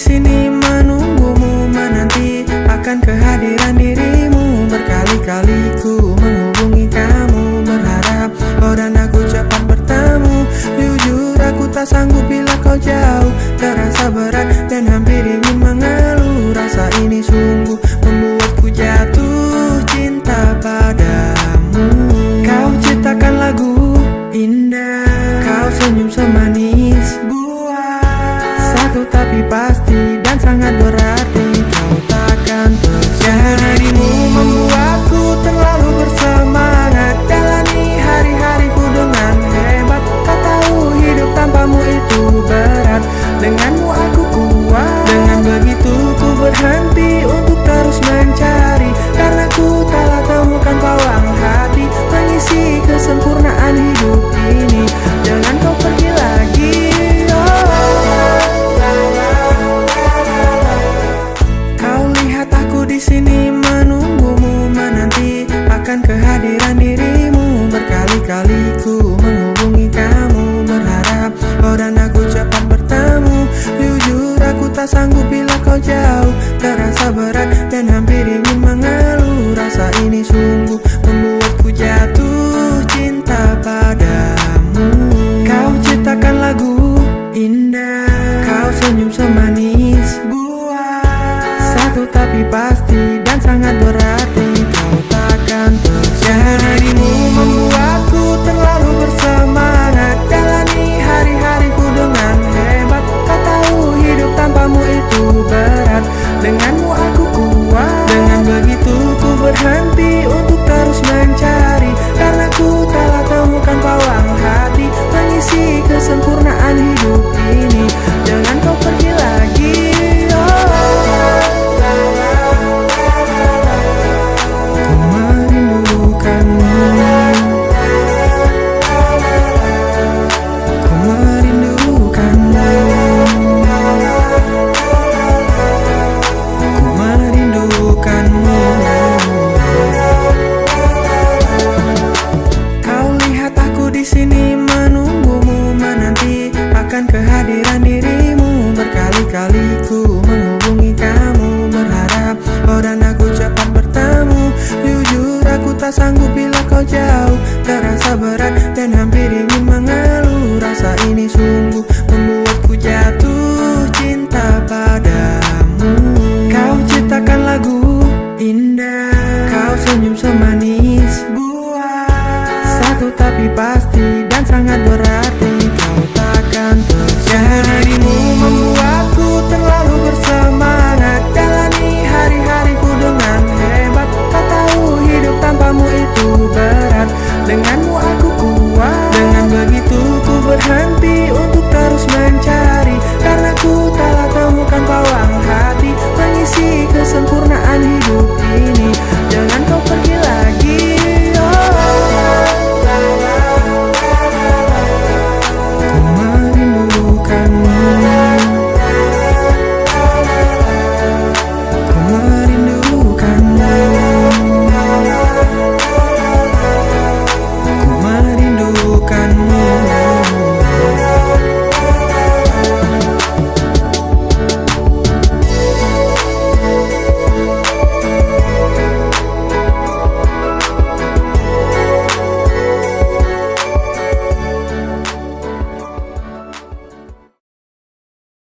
sini menunggumu menanti akan kehadiran dirimu. Berkali-kali ku menghubungi kamu Berharap kau dan aku cepat bertemu. Jujur aku tak sanggup bila kau jauh. Terasa berat Satu tapi pasti dan sangat berarti Kau takkan tersiar Dirimu membuatku terlalu bersemangat Jalani hari-hariku dengan hebat. Kau tahu hidup tanpamu itu berat. Denganmu kehadiran dirimu. Berkali-kali ku menghubungi kamu berharap kau dan aku cepat bertemu. Jujur aku tak sanggup bila kau jauh. Terasa berat dan hampir ingin mengeluh. Rasa ini sungguh membuatku jatuh cinta padamu. Kau ciptakan lagu indah. Kau senyum semanis sanggup bila kau jauh terasa berat dan hampir ingin mengeluh. Rasa ini sungguh